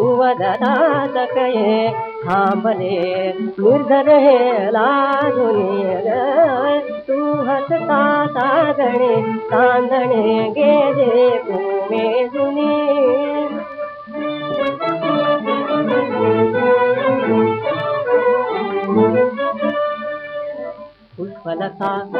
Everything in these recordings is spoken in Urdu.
ಧುವದಾಸಕೇ ಹಾಂಬಲೆ ನಿರ್ಧರ ಹೇಳು ಹಸಾಗಣೆ ಚಾಂದಣೆಗೆ ಪುಷ್ಪಲತಾ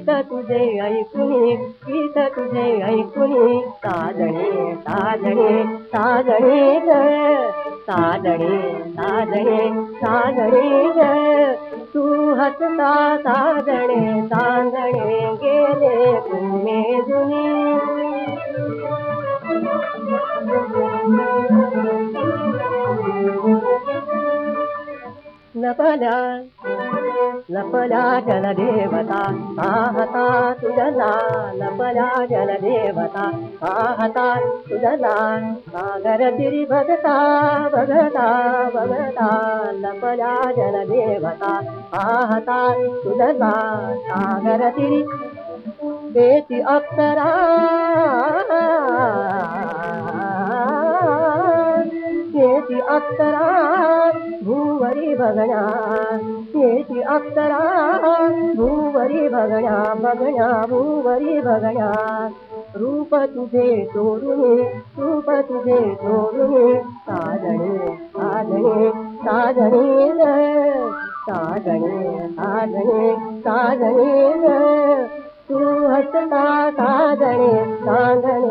گیت تجے آئنی گیت تجھے آئنی سادے سادڑ سادے گاد ساد ساد تستا ساد ساندھے گیے نپار جل دیتا آہتا تو لانا جل دیتا آہ تل تجدان ساگر دکتا بغتا بغدان پا جل دیتا آہ تاری تو ساگر دے تی اکثر کے اکثر بووری بگنا اکترا بووری بگنا بگنا بھووری بگنا روپ تجھے تو روپ تجھے تو جنے آدھے کا جنین سا جنے آدھے کا جنے لوس کا جنے کا گنے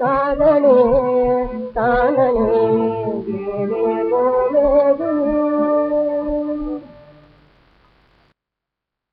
ಕಾಣನೆ